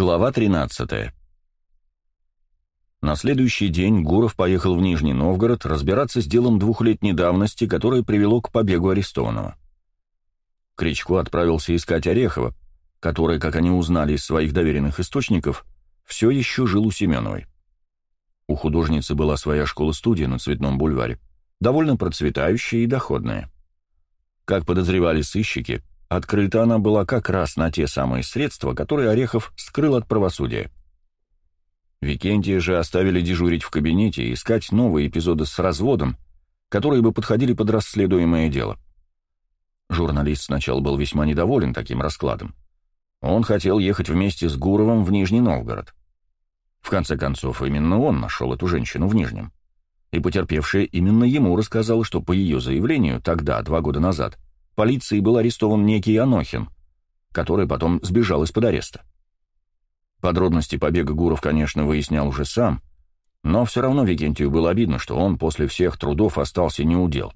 Глава 13. На следующий день Гуров поехал в Нижний Новгород разбираться с делом двухлетней давности, которое привело к побегу арестованного. Кричко отправился искать Орехова, который, как они узнали из своих доверенных источников, все еще жил у Семеновой. У художницы была своя школа-студия на Цветном бульваре, довольно процветающая и доходная. Как подозревали сыщики, Открыта она была как раз на те самые средства, которые Орехов скрыл от правосудия. Викентия же оставили дежурить в кабинете и искать новые эпизоды с разводом, которые бы подходили под расследуемое дело. Журналист сначала был весьма недоволен таким раскладом. Он хотел ехать вместе с Гуровым в Нижний Новгород. В конце концов, именно он нашел эту женщину в Нижнем. И потерпевшая именно ему рассказала, что по ее заявлению тогда, два года назад, полиции был арестован некий Анохин, который потом сбежал из-под ареста. Подробности побега Гуров, конечно, выяснял уже сам, но все равно Викентию было обидно, что он после всех трудов остался неудел.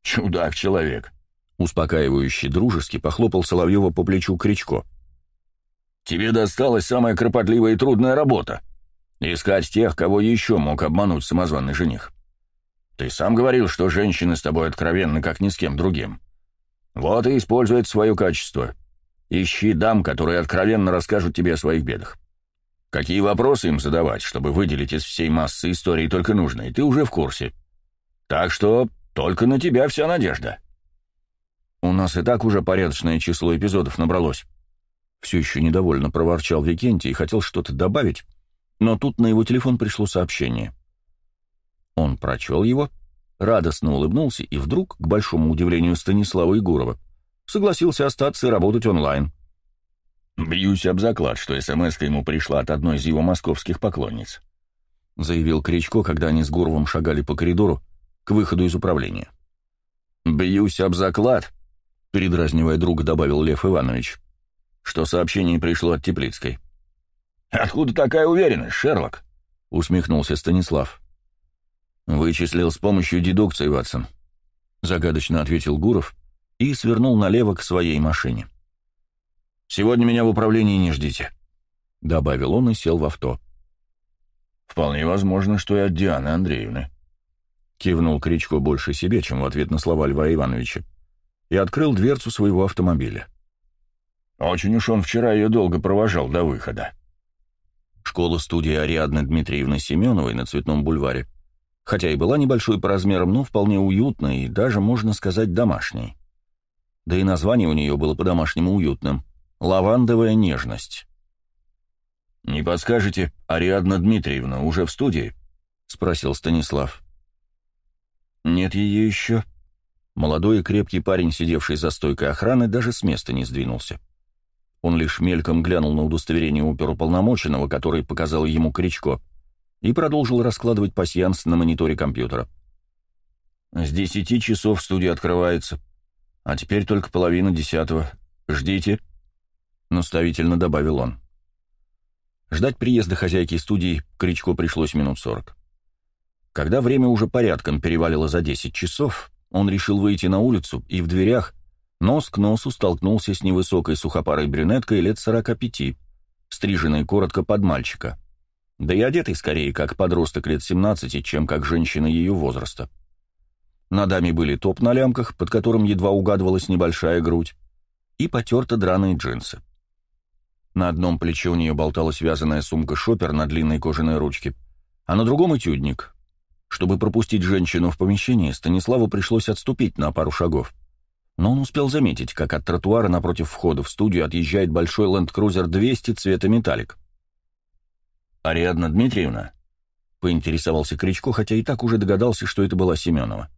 «Чудак-человек», — успокаивающий дружески похлопал Соловьева по плечу Кричко. «Тебе досталась самая кропотливая и трудная работа — искать тех, кого еще мог обмануть самозваный жених. Ты сам говорил, что женщины с тобой откровенны, как ни с кем другим. Вот и использует свое качество. Ищи дам, которые откровенно расскажут тебе о своих бедах. Какие вопросы им задавать, чтобы выделить из всей массы истории только нужные, ты уже в курсе. Так что только на тебя вся надежда. У нас и так уже порядочное число эпизодов набралось. Все еще недовольно проворчал Викентий и хотел что-то добавить, но тут на его телефон пришло сообщение. Он прочел его, радостно улыбнулся и вдруг, к большому удивлению Станислава Егорова, согласился остаться и работать онлайн. «Бьюсь об заклад, что смс ему пришла от одной из его московских поклонниц», заявил Кричко, когда они с Гуровым шагали по коридору к выходу из управления. «Бьюсь об заклад», — передразнивая друга, добавил Лев Иванович, что сообщение пришло от Теплицкой. «Откуда такая уверенность, Шерлок?» — усмехнулся Станислав. «Вычислил с помощью дедукции, Ватсон», — загадочно ответил Гуров и свернул налево к своей машине. «Сегодня меня в управлении не ждите», — добавил он и сел в авто. «Вполне возможно, что и от Дианы Андреевны», — кивнул Кричко больше себе, чем в ответ на слова Льва Ивановича, и открыл дверцу своего автомобиля. «Очень уж он вчера ее долго провожал до выхода». Школа-студия Ариадны Дмитриевны Семеновой на Цветном бульваре — хотя и была небольшой по размерам, но вполне уютной и даже, можно сказать, домашней. Да и название у нее было по-домашнему уютным — «Лавандовая нежность». «Не подскажете, Ариадна Дмитриевна уже в студии?» — спросил Станислав. «Нет ее еще». Молодой и крепкий парень, сидевший за стойкой охраны, даже с места не сдвинулся. Он лишь мельком глянул на удостоверение оперуполномоченного, который показал ему Кричко, и продолжил раскладывать пасьянс на мониторе компьютера. «С десяти часов студия открывается, а теперь только половина десятого. Ждите», — наставительно добавил он. Ждать приезда хозяйки студии Кричко пришлось минут сорок. Когда время уже порядком перевалило за десять часов, он решил выйти на улицу и в дверях нос к носу столкнулся с невысокой сухопарой брюнеткой лет сорока пяти, стриженной коротко под мальчика да и одетый скорее как подросток лет 17, чем как женщина ее возраста. На даме были топ на лямках, под которым едва угадывалась небольшая грудь, и потерты драные джинсы. На одном плече у нее болталась вязаная сумка-шопер на длинной кожаной ручке, а на другом — этюдник. Чтобы пропустить женщину в помещение, Станиславу пришлось отступить на пару шагов. Но он успел заметить, как от тротуара напротив входа в студию отъезжает большой Cruiser 200 цвета металлик. «Ариадна Дмитриевна?» — поинтересовался Кричко, хотя и так уже догадался, что это была Семенова.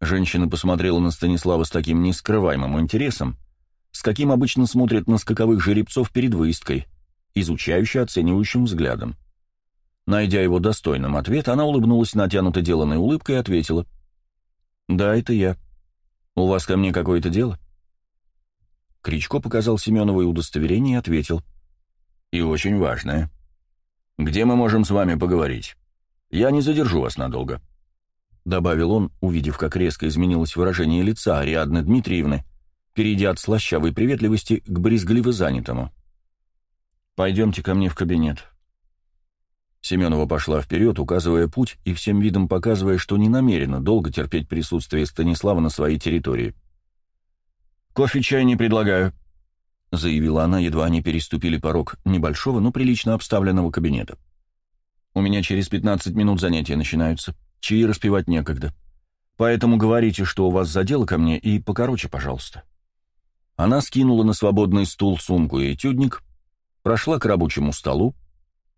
Женщина посмотрела на Станислава с таким нескрываемым интересом, с каким обычно смотрят на скаковых жеребцов перед выездкой, изучающе оценивающим взглядом. Найдя его достойным ответ, она улыбнулась натянуто деланной улыбкой и ответила. «Да, это я. У вас ко мне какое-то дело?» Кричко показал Семеновой удостоверение и ответил. «И очень важное». Где мы можем с вами поговорить? Я не задержу вас надолго», — добавил он, увидев, как резко изменилось выражение лица Ариадны Дмитриевны, перейдя от слащавой приветливости к брезгливо занятому. Пойдемте ко мне в кабинет». Семенова пошла вперед, указывая путь и всем видом показывая, что не намерена долго терпеть присутствие Станислава на своей территории. «Кофе, чай не предлагаю», — заявила она, едва они переступили порог небольшого, но прилично обставленного кабинета. «У меня через 15 минут занятия начинаются. Чаи распивать некогда. Поэтому говорите, что у вас за дело ко мне, и покороче, пожалуйста». Она скинула на свободный стул сумку и этюдник, прошла к рабочему столу,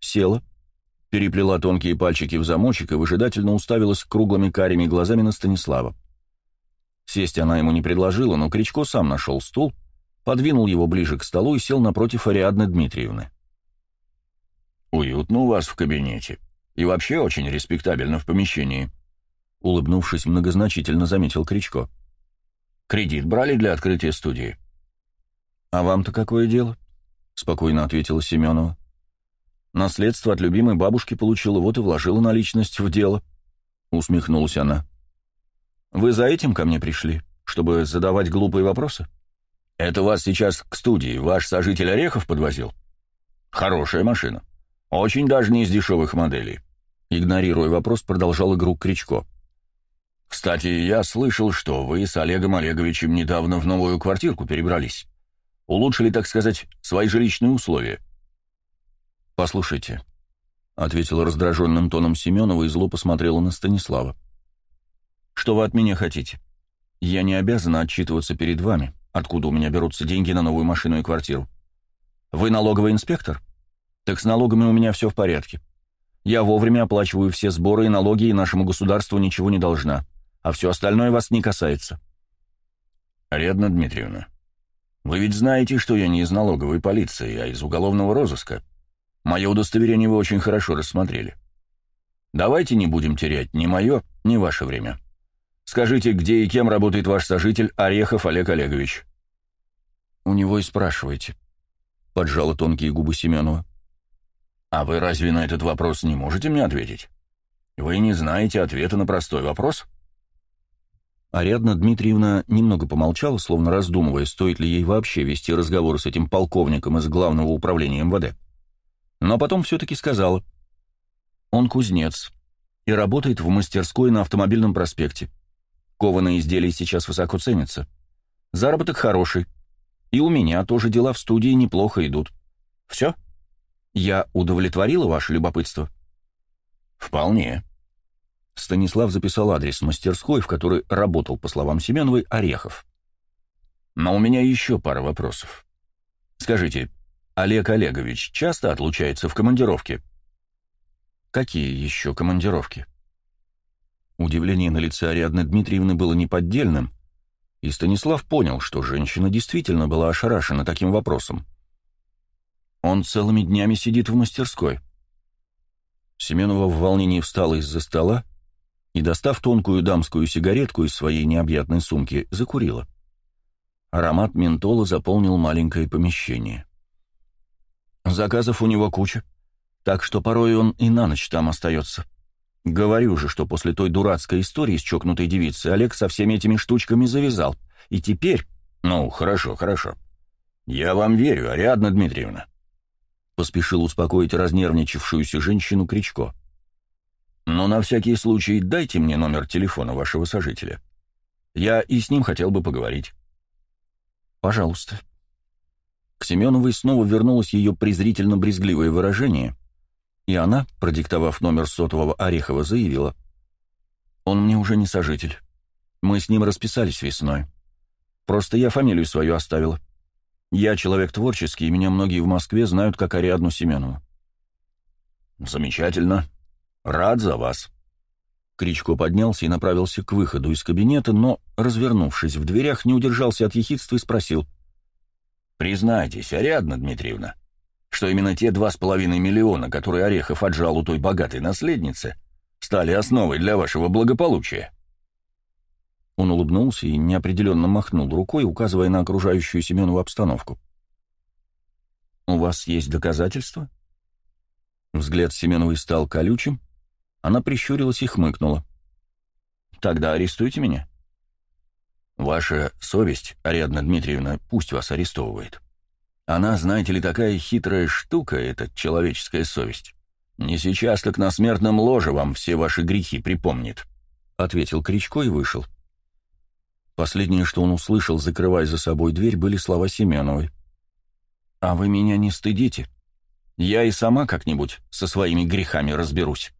села, переплела тонкие пальчики в замочек и выжидательно уставилась круглыми карими глазами на Станислава. Сесть она ему не предложила, но Кричко сам нашел стул, подвинул его ближе к столу и сел напротив Ариадны Дмитриевны. «Уютно у вас в кабинете. И вообще очень респектабельно в помещении», — улыбнувшись, многозначительно заметил Кричко. «Кредит брали для открытия студии?» «А вам-то какое дело?» — спокойно ответила Семенова. Наследство от любимой бабушки получила, вот и вложила наличность в дело. Усмехнулась она. Вы за этим ко мне пришли, чтобы задавать глупые вопросы? Это вас сейчас к студии ваш сожитель Орехов подвозил? Хорошая машина. Очень даже не из дешевых моделей. Игнорируя вопрос, продолжал игру Кричко. Кстати, я слышал, что вы с Олегом Олеговичем недавно в новую квартирку перебрались. Улучшили, так сказать, свои жилищные условия. «Послушайте», — ответила раздраженным тоном Семенова и зло посмотрела на Станислава. «Что вы от меня хотите? Я не обязана отчитываться перед вами, откуда у меня берутся деньги на новую машину и квартиру. Вы налоговый инспектор? Так с налогами у меня все в порядке. Я вовремя оплачиваю все сборы и налоги, и нашему государству ничего не должна, а все остальное вас не касается». «Ариадна Дмитриевна, вы ведь знаете, что я не из налоговой полиции, а из уголовного розыска», Мое удостоверение вы очень хорошо рассмотрели. Давайте не будем терять ни мое, ни ваше время. Скажите, где и кем работает ваш сожитель Орехов Олег Олегович?» «У него и спрашивайте», — поджала тонкие губы Семенова. «А вы разве на этот вопрос не можете мне ответить? Вы не знаете ответа на простой вопрос?» Ариадна Дмитриевна немного помолчала, словно раздумывая, стоит ли ей вообще вести разговор с этим полковником из Главного управления МВД но потом все-таки сказала. Он кузнец и работает в мастерской на автомобильном проспекте. Кованые изделия сейчас высоко ценятся. Заработок хороший. И у меня тоже дела в студии неплохо идут. Все? Я удовлетворила ваше любопытство? Вполне. Станислав записал адрес мастерской, в которой работал, по словам Семеновой, Орехов. Но у меня еще пара вопросов. Скажите, Олег Олегович часто отлучается в командировке? Какие еще командировки? Удивление на лице Ариадны Дмитриевны было неподдельным, и Станислав понял, что женщина действительно была ошарашена таким вопросом. Он целыми днями сидит в мастерской. Семенова в волнении встала из-за стола и, достав тонкую дамскую сигаретку из своей необъятной сумки, закурила. Аромат ментола заполнил маленькое помещение. Заказов у него куча, так что порой он и на ночь там остается. Говорю же, что после той дурацкой истории с чокнутой девицей Олег со всеми этими штучками завязал. И теперь... Ну, хорошо, хорошо. Я вам верю, Ариадна Дмитриевна. Поспешил успокоить разнервничавшуюся женщину Кричко. Но на всякий случай дайте мне номер телефона вашего сожителя. Я и с ним хотел бы поговорить. Пожалуйста. К Семеновой снова вернулось ее презрительно-брезгливое выражение, и она, продиктовав номер сотового Орехова, заявила. «Он мне уже не сожитель. Мы с ним расписались весной. Просто я фамилию свою оставила. Я человек творческий, и меня многие в Москве знают как Ариадну Семенову». «Замечательно. Рад за вас». Кричко поднялся и направился к выходу из кабинета, но, развернувшись в дверях, не удержался от ехидства и спросил — Признайтесь, Ариадна Дмитриевна, что именно те два с половиной миллиона, которые Орехов отжал у той богатой наследницы, стали основой для вашего благополучия. Он улыбнулся и неопределенно махнул рукой, указывая на окружающую Семенову обстановку. «У вас есть доказательства?» Взгляд Семеновой стал колючим, она прищурилась и хмыкнула. «Тогда арестуйте меня». Ваша совесть, Ариадна Дмитриевна, пусть вас арестовывает. Она, знаете ли, такая хитрая штука, эта человеческая совесть. Не сейчас, так на смертном ложе вам все ваши грехи припомнит», — ответил Кричко и вышел. Последнее, что он услышал, закрывая за собой дверь, были слова Семеновой. «А вы меня не стыдите? Я и сама как-нибудь со своими грехами разберусь».